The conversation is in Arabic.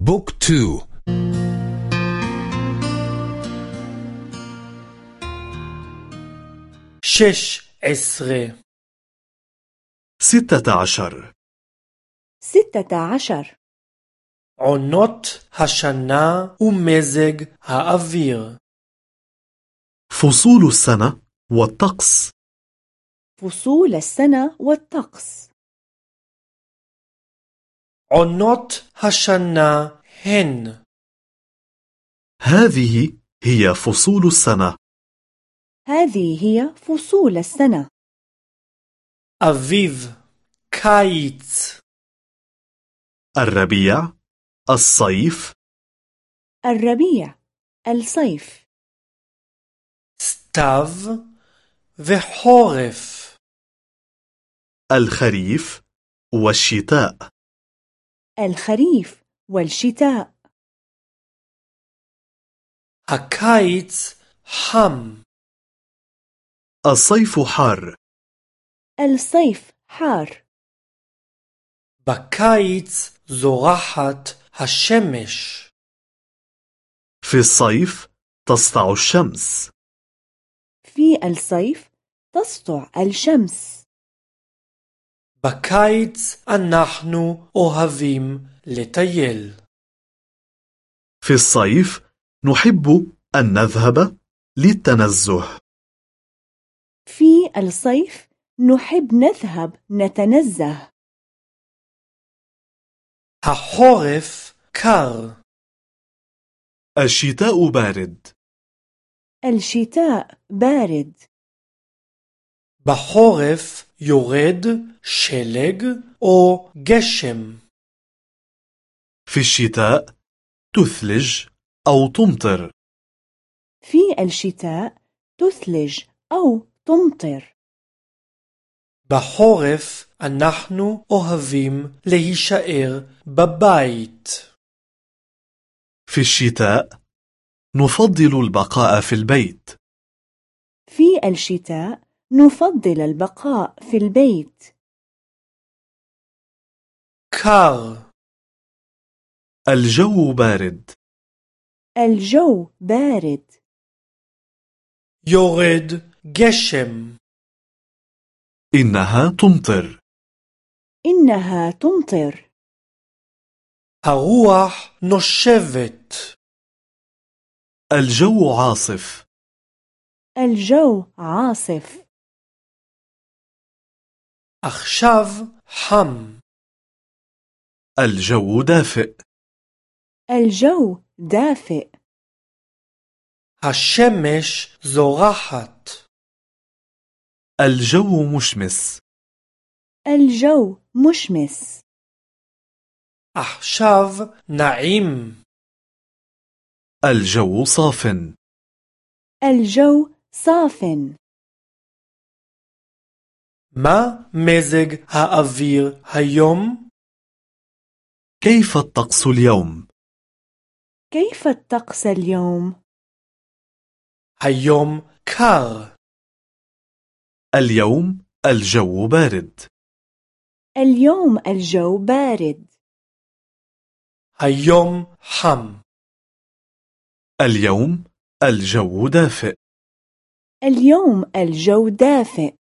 book two. שש עשרה ستة عشر. ستة عشر. עונות השנה ומזג האוויר فصول السنة والطقس. فصول السنة والطقس. عونوت השנה הן هذه هي فصول السنة هذه هي فصول السنة אביב, קיץ, الربيع الصيف الربيع الصيف סתיו וחורף. الخريف والشتاء الخريف والشتاء. הקיץ חם. الصيف حار. الصيف حار. בקיץ זורחת השמש. في الصيف تسطع الشمس. في الصيف تسطع الشمس. בקיץ אנחנו אוהבים לטייל. في الصيف نحب أن نذهب للتنزه في الصيف نحب نذهب نتنزه החורף קר, الشتاء بارد الشتاء بارد בחורף יורד שלג או גשם. في الشتاء تثلج أو تمطر في الشتاء تثلج أو تمطر בחורף אנחנו אוהבים להישאר בבית. في الشتاء نفضل البقاء في البيت في الشتاء نفضل البقاء في البيت. كار. الجو بارد. الجو بارد. يورد جشم. إنها تمطر. إنها تمطر. هروح نشفت. الجو عاصف. الجو عاصف. עכשיו חם. الجو دافئ الجو دافئ השמש זורחת. الجو مشمس الجو مشمس עכשיו נעים. الجو صاف الجو صاف מה מזג האוויר היום? كيف الطقس اليوم؟ كيف الطقس اليوم؟ היום קר. اليوم الجو بارد اليوم الجو بارد היום חם. اليوم الجو دافئ اليوم الجو دافئ